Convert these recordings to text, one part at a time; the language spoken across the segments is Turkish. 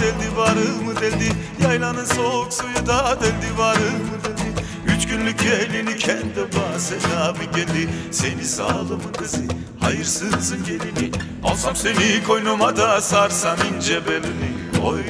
deldi varımı deldi? Yaylanın soğuk suyu da deldi varımı deldi? Üç günlük elini kendi bahsen abi geldi. Seni zalimın kızı hayırsızın gelini. Alsam seni koynuma da sarsam ince belini. Oy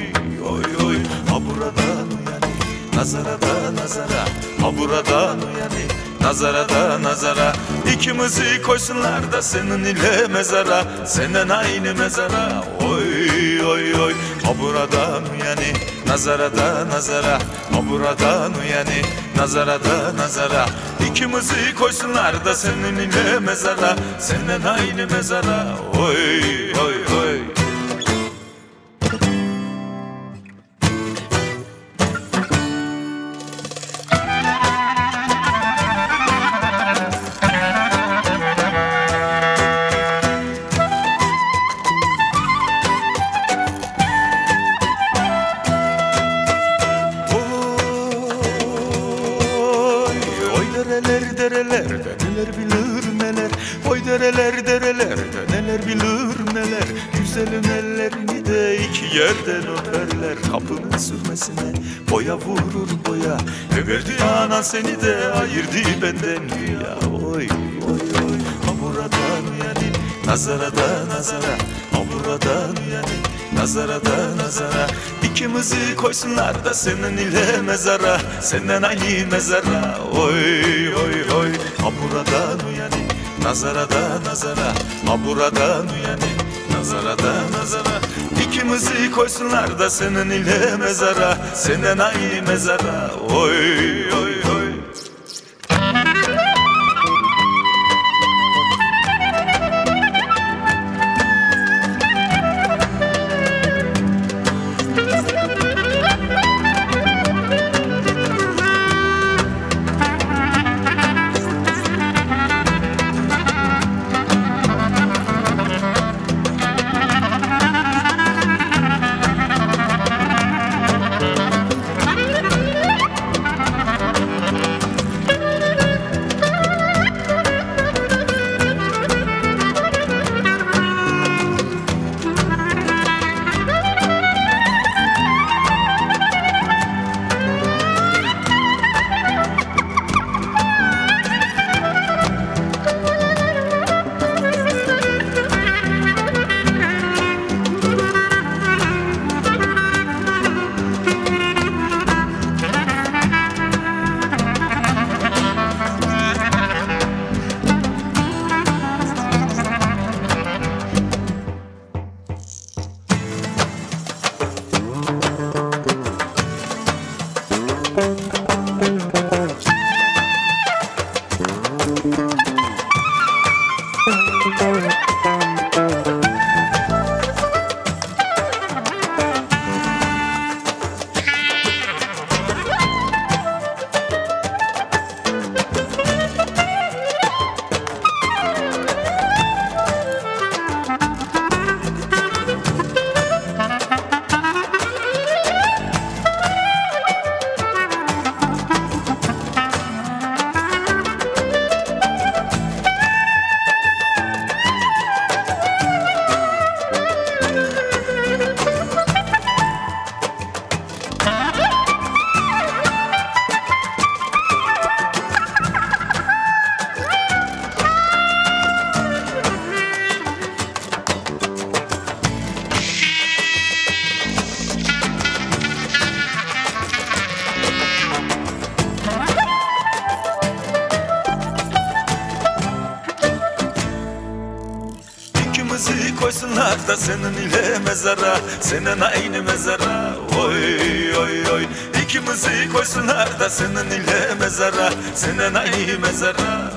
oy oy ha buradan uyanı Nazara da nazara ha buradan uyanı Nazara da nazara ikimizi koysunlar da senin ile mezara Senden aynı mezara. Oy oy oy ha buradan uyanı Nazara da nazara ha buradan uyanı Nazara da nazara. İkimizi koysunlar da senin ile mezara Senden aynı mezara. Oy oy Oy, bilir neler Güzelim ellerini de iki yerden öperler. Kapının sürmesine boya vurur boya. E verdi anan seni de ayırdı benden ya Oy oy oy ha buradan yani Nazara da nazara. Ha buradan yani Nazara da nazara. İkimizi koysunlar da senin ile mezara. Senden aynı mezara. Oy oy oy Ha buradan uyanı Nazara da nazara Ha buradan uyanı Nazara da nazara ikimizi koysunlar da senin ile mezara. Senden aynı mezara Oy oy oy İkimizi koysunlar da senin ile mezara Senin aynı mezara. Oy oy oy. İkimizi koysunlar da senin ile mezara Senin aynı mezara